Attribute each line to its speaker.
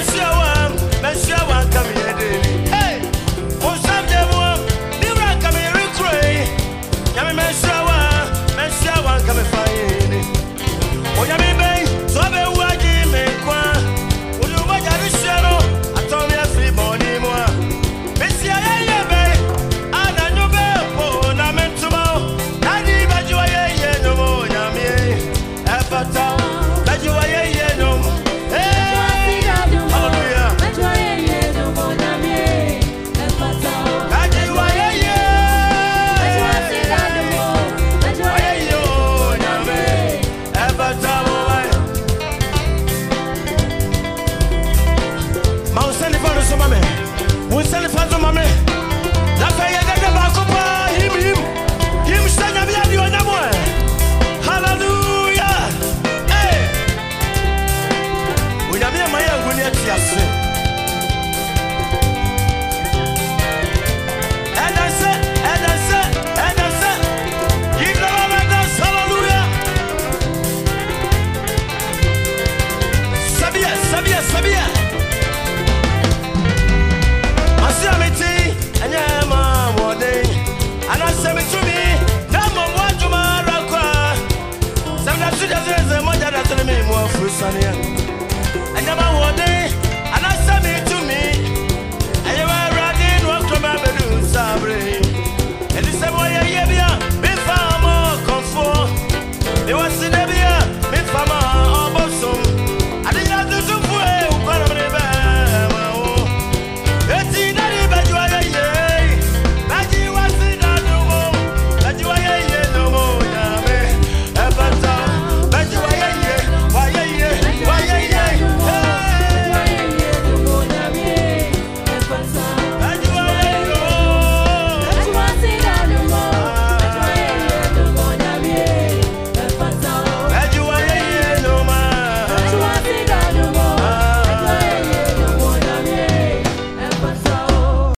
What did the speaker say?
Speaker 1: Monsieur, Monsieur, come here, wo nsa nifa so ma me Jerusalém.